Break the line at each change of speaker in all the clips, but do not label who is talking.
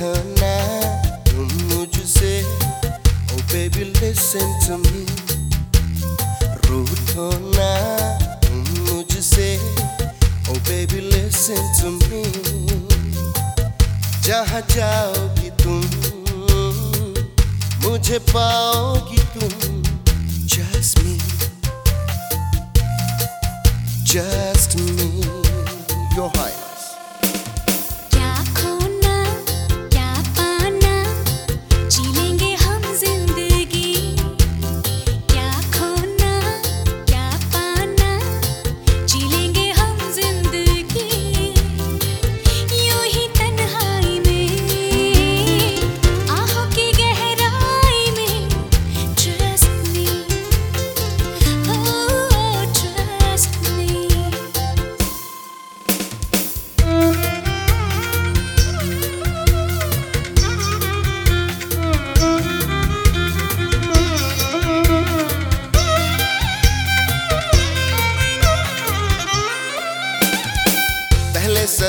रूठो तुम मुझसे Oh baby listen to me रूठो ना तुम मुझसे Oh baby listen to me जहाँ जाओगी तुम मुझे पाओगी तुम Just me Just me Your Highness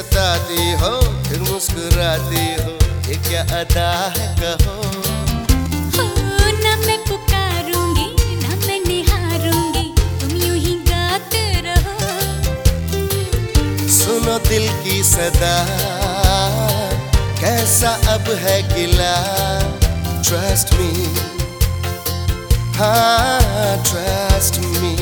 सताती हो फिर मुस्कुराती हो ये क्या अदा है कहो?
मैं पुकारूँगी ना मैं निहारूँगी तुम यूँ ही गाते रहो।
सुनो दिल की सदा कैसा अब है गिला ट्रस्ट मी हाँ ट्रस्ट मी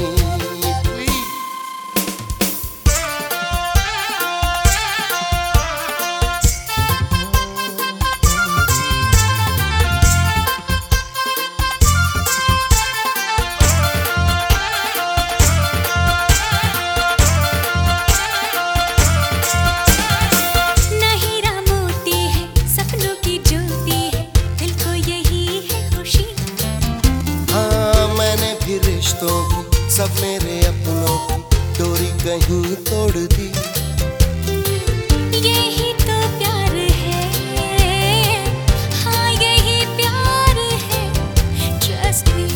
रिश्तों की सब मेरे अपनों की डोरी कहीं तोड़ दी।
यही तो प्यार है। हाँ यही प्यार है। मी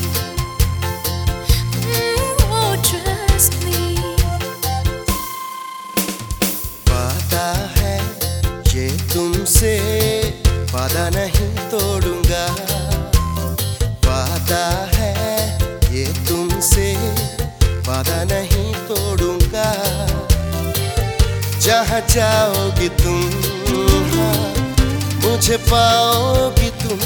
oh trust me
वादा है ये तुमसे वादा नहीं तोड़ूँगा। वादा जाओगी तुम हाँ, मुझे पाओगी तुम।